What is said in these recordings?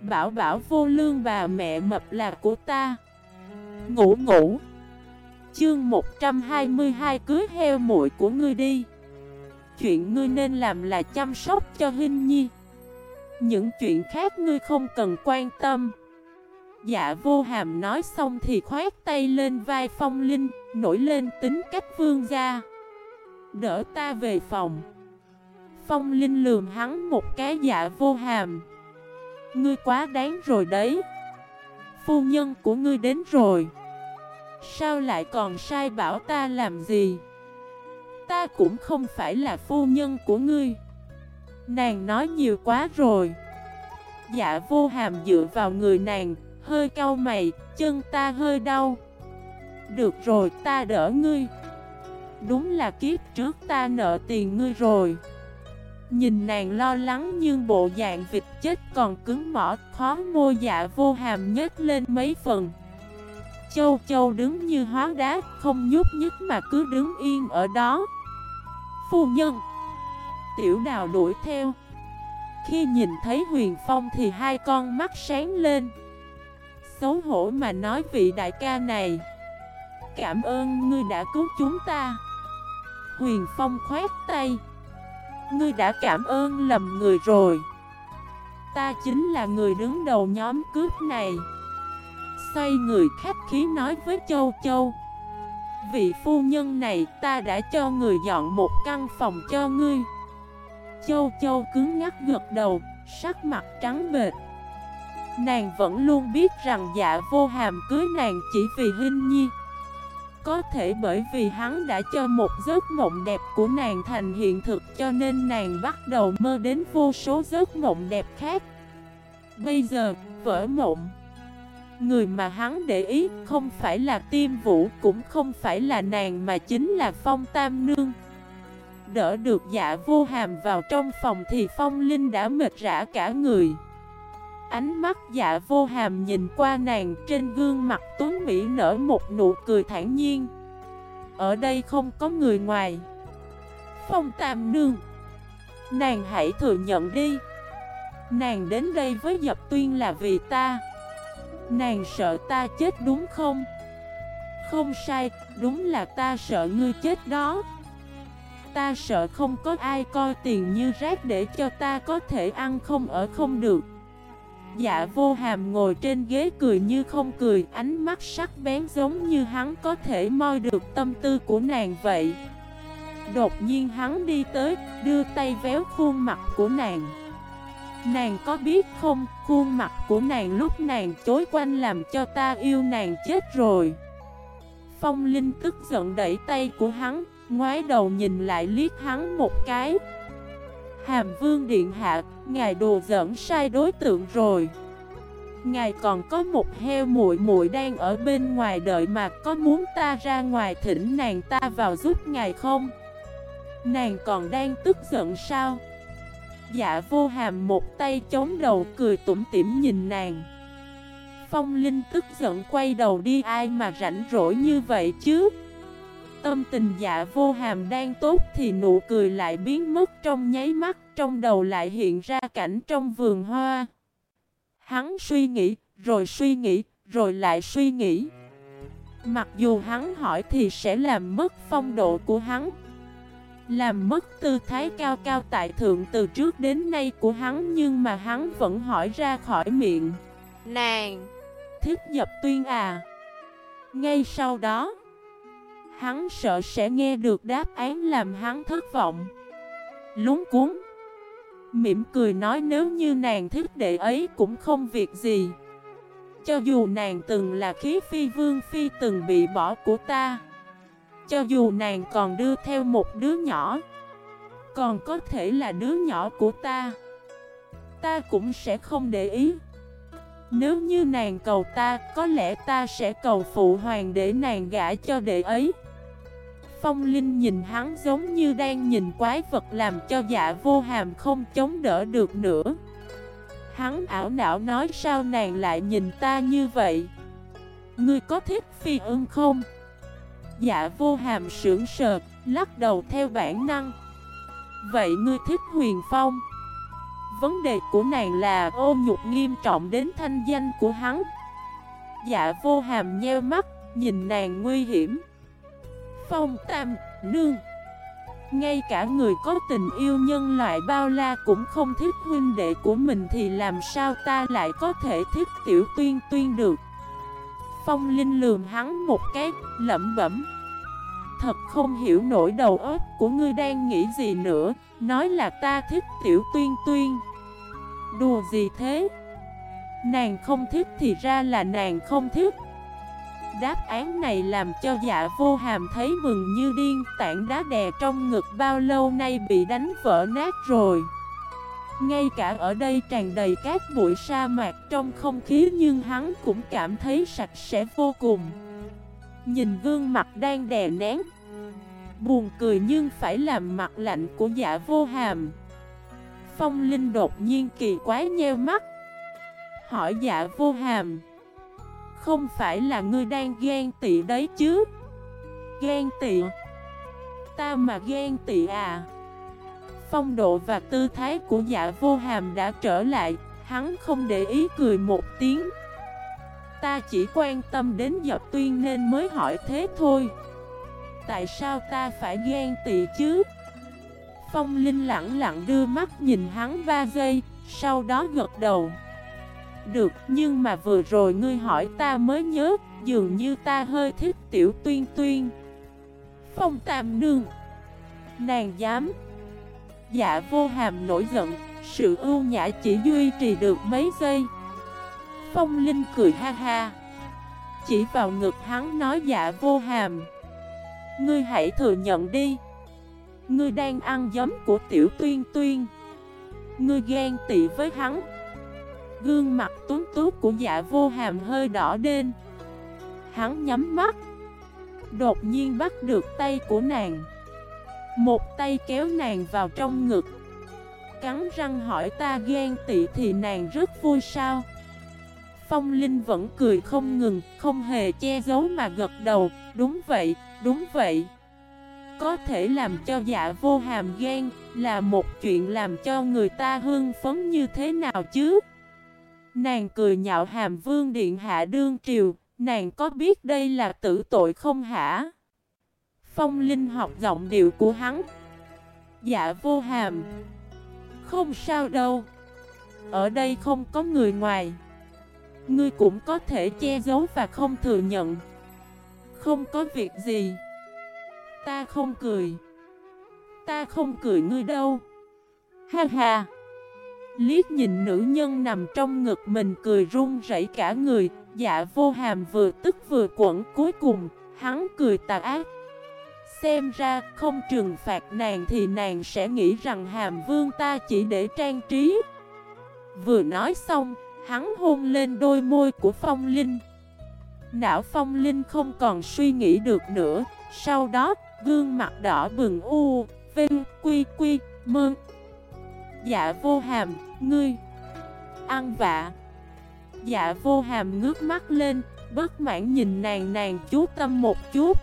Bảo bảo vô lương bà mẹ mập là của ta. Ngủ ngủ. Chương 122 cưới heo muội của ngươi đi. Chuyện ngươi nên làm là chăm sóc cho Hinh Nhi. Những chuyện khác ngươi không cần quan tâm. Dạ vô hàm nói xong thì khoát tay lên vai phong linh, Nổi lên tính cách vương gia. Đỡ ta về phòng. Phong linh lườm hắn một cái dạ vô hàm. Ngươi quá đáng rồi đấy. Phu nhân của ngươi đến rồi. Sao lại còn sai bảo ta làm gì? Ta cũng không phải là phu nhân của ngươi. Nàng nói nhiều quá rồi. Dạ vô hàm dựa vào người nàng Hơi cau mày, chân ta hơi đau. Được rồi ta đỡ ngươi. Đúng là kiếp trước ta nợ tiền ngươi rồi. Nhìn nàng lo lắng nhưng bộ dạng vịt chết còn cứng mỏ Khó môi dạ vô hàm nhếch lên mấy phần. Châu châu đứng như hóa đá, Không nhúc nhích mà cứ đứng yên ở đó. Phu nhân, Tiểu đào đuổi theo. Khi nhìn thấy huyền phong thì hai con mắt sáng lên. Xấu hổ mà nói vị đại ca này. Cảm ơn ngươi đã cứu chúng ta. Huyền phong khoét tay. Ngươi đã cảm ơn lầm người rồi. Ta chính là người đứng đầu nhóm cướp này. Xoay người khách khí nói với Châu Châu. Vị phu nhân này ta đã cho người dọn một căn phòng cho ngươi. Châu Châu cứng ngắt gật đầu, Sắc mặt trắng bệt Nàng vẫn luôn biết rằng dạ vô hàm cưới nàng chỉ vì Hinh Nhi có thể bởi vì hắn đã cho một giấc mộng đẹp của nàng thành hiện thực cho nên nàng bắt đầu mơ đến vô số giấc mộng đẹp khác. Bây giờ, vỡ mộng. Người mà hắn để ý không phải là tiêm vũ cũng không phải là nàng mà chính là phong tam nương. Đỡ được dạ vô hàm vào trong phòng thì phong linh đã mệt rã cả người. Ánh mắt dạ vô hàm nhìn qua nàng trên gương mặt tuấn Mỹ nở một nụ cười thản nhiên. Ở đây không có người ngoài. Phong Tam Nương. Nàng hãy thừa nhận đi. Nàng đến đây với Dập Tuyên là vì ta. Nàng sợ ta chết đúng không? Không sai, đúng là ta sợ ngươi chết đó. Ta sợ không có ai coi tiền như rác để cho ta có thể ăn không ở không được. Dạ vô hàm ngồi trên ghế cười như không cười. Ánh mắt sắc bén giống như hắn có thể moi được tâm tư của nàng vậy. Đột nhiên hắn đi tới, Đưa tay véo khuôn mặt của nàng. Nàng có biết không, Khuôn mặt của nàng lúc nàng chối quanh làm cho ta yêu nàng chết rồi. Phong Linh tức giận đẩy tay của hắn, Ngoái đầu nhìn lại liếc hắn một cái. Hàm Vương Điện Hạ, ngài đồ dẫn sai đối tượng rồi. Ngài còn có một heo muội muội đang ở bên ngoài đợi mà có muốn ta ra ngoài thỉnh nàng ta vào giúp ngài không? Nàng còn đang tức giận sao? Dạ vô hàm một tay chống đầu cười tủm tỉm nhìn nàng. Phong Linh tức giận quay đầu đi ai mà rảnh rỗi như vậy chứ? Tâm tình dạ vô hàm đang tốt thì nụ cười lại biến mất trong nháy mắt Trong đầu lại hiện ra cảnh trong vườn hoa. Hắn suy nghĩ, rồi suy nghĩ, rồi lại suy nghĩ. Mặc dù hắn hỏi thì sẽ làm mất phong độ của hắn Làm mất tư thái cao cao tại thượng từ trước đến nay của hắn Nhưng mà hắn vẫn hỏi ra khỏi miệng. Nàng! Thích dập tuyên à! Ngay sau đó Hắn sợ sẽ nghe được đáp án làm hắn thất vọng. Lúng cuốn. Mỉm cười nói nếu như nàng thích đệ ấy cũng không việc gì. Cho dù nàng từng là khí phi vương phi từng bị bỏ của ta, Cho dù nàng còn đưa theo một đứa nhỏ, Còn có thể là đứa nhỏ của ta Ta cũng sẽ không để ý. Nếu như nàng cầu ta, Có lẽ ta sẽ cầu phụ hoàng để nàng gả cho đệ ấy. Phong Linh nhìn hắn giống như đang nhìn quái vật làm cho dạ vô hàm không chống đỡ được nữa. Hắn ảo não nói sao nàng lại nhìn ta như vậy? Ngươi có thích phi ưng không? Dạ vô hàm sưởng sờ, lắc đầu theo bản năng. Vậy ngươi thích huyền phong? Vấn đề của nàng là ô nhục nghiêm trọng đến thanh danh của hắn. Dạ vô hàm nheo mắt, nhìn nàng nguy hiểm. Phong tam, nương. Ngay cả người có tình yêu nhân loại bao la cũng không thích huynh đệ của mình Thì làm sao ta lại có thể thích tiểu tuyên tuyên được? Phong Linh lườm hắn một cái, lẩm bẩm. Thật không hiểu nổi đầu óc của ngươi đang nghĩ gì nữa Nói là ta thích tiểu tuyên tuyên. Đùa gì thế? Nàng không thích thì ra là nàng không thích. Đáp án này làm cho dạ vô hàm thấy mừng như điên, Tảng đá đè trong ngực bao lâu nay bị đánh vỡ nát rồi. Ngay cả ở đây tràn đầy các bụi sa mạc trong không khí nhưng hắn cũng cảm thấy sạch sẽ vô cùng. Nhìn gương mặt đang đè nén. Buồn cười nhưng phải làm mặt lạnh của dạ vô hàm. Phong Linh đột nhiên kỳ quái nheo mắt. Hỏi dạ vô hàm. Không phải là ngươi đang ghen tị đấy chứ? Ghen tị? Ta mà ghen tị à? Phong độ và tư thái của dạ vô hàm đã trở lại, Hắn không để ý cười một tiếng. Ta chỉ quan tâm đến dập tuyên nên mới hỏi thế thôi. Tại sao ta phải ghen tị chứ? Phong Linh lặng lặng đưa mắt nhìn hắn ba giây, Sau đó gật đầu. Được, nhưng mà vừa rồi ngươi hỏi ta mới nhớ, Dường như ta hơi thích tiểu tuyên tuyên. Phong Tam Nương. Nàng dám Dạ vô hàm nổi giận, Sự ưu nhã chỉ duy trì được mấy giây. Phong Linh cười ha ha. Chỉ vào ngực hắn nói dạ vô hàm. Ngươi hãy thừa nhận đi. Ngươi đang ăn giấm của tiểu tuyên tuyên. Ngươi ghen tị với hắn. Gương mặt tuấn tú của dạ vô hàm hơi đỏ đen. Hắn nhắm mắt. Đột nhiên bắt được tay của nàng. Một tay kéo nàng vào trong ngực. Cắn răng hỏi ta ghen tị thì nàng rất vui sao? Phong Linh vẫn cười không ngừng Không hề che giấu mà gật đầu. Đúng vậy, đúng vậy. Có thể làm cho dạ vô hàm ghen Là một chuyện làm cho người ta hương phấn như thế nào chứ? Nàng cười nhạo hàm vương điện hạ đương triều, Nàng có biết đây là tử tội không hả? Phong Linh học giọng điệu của hắn. Dạ vô hàm. Không sao đâu. Ở đây không có người ngoài. Ngươi cũng có thể che giấu và không thừa nhận. Không có việc gì. Ta không cười. Ta không cười ngươi đâu. Ha ha. Liếc nhìn nữ nhân nằm trong ngực mình cười run rẩy cả người. Dạ vô hàm vừa tức vừa quẩn cuối cùng Hắn cười tà ác. Xem ra không trừng phạt nàng thì nàng sẽ nghĩ rằng hàm vương ta chỉ để trang trí. Vừa nói xong, hắn hôn lên đôi môi của phong linh. Não phong linh không còn suy nghĩ được nữa. Sau đó, gương mặt đỏ bừng u, vinh, quy quy, mơn. Dạ vô hàm, ngươi. Ăn vạ. Dạ vô hàm ngước mắt lên Bất mãn nhìn nàng nàng chú tâm một chút.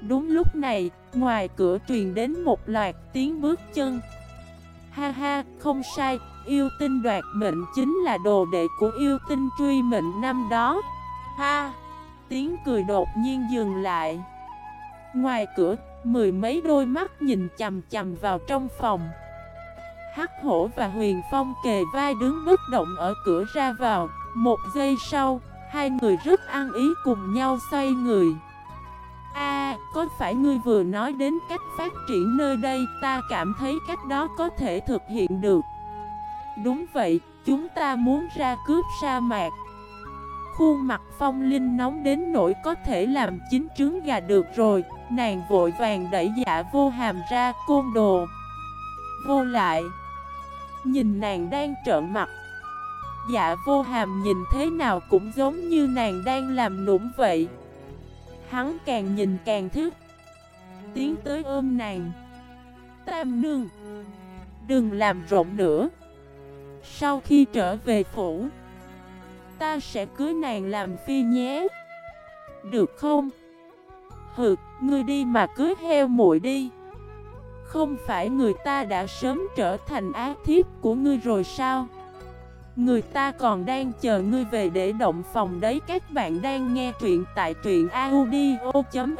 Đúng lúc này, ngoài cửa truyền đến một loạt tiếng bước chân. Ha ha, không sai, yêu tinh đoạt mệnh chính là đồ đệ của yêu tinh truy mệnh năm đó. Ha, tiếng cười đột nhiên dừng lại. Ngoài cửa, mười mấy đôi mắt nhìn chầm chầm vào trong phòng. Hắc hổ và huyền phong kề vai đứng bất động ở cửa ra vào Một giây sau, hai người rất ăn ý cùng nhau xoay người A, có phải ngươi vừa nói đến cách phát triển nơi đây, ta cảm thấy cách đó có thể thực hiện được. Đúng vậy, chúng ta muốn ra cướp sa mạc. Khuôn mặt phong linh nóng đến nỗi có thể làm chín trứng gà được rồi, nàng vội vàng đẩy dạ vô hàm ra côn đồ. Vô lại, nhìn nàng đang trợn mặt. Dạ vô hàm nhìn thế nào cũng giống như nàng đang làm nũng vậy. Hắn càng nhìn càng thức Tiến tới ôm nàng Tam nương Đừng làm rộn nữa Sau khi trở về phủ Ta sẽ cưới nàng làm phi nhé Được không? Hừ, ngươi đi mà cưới heo muội đi không phải người ta đã sớm trở thành á thiếp của ngươi rồi sao? Người ta còn đang chờ ngươi về để động phòng đấy Các bạn đang nghe truyện tại truyện audio.fif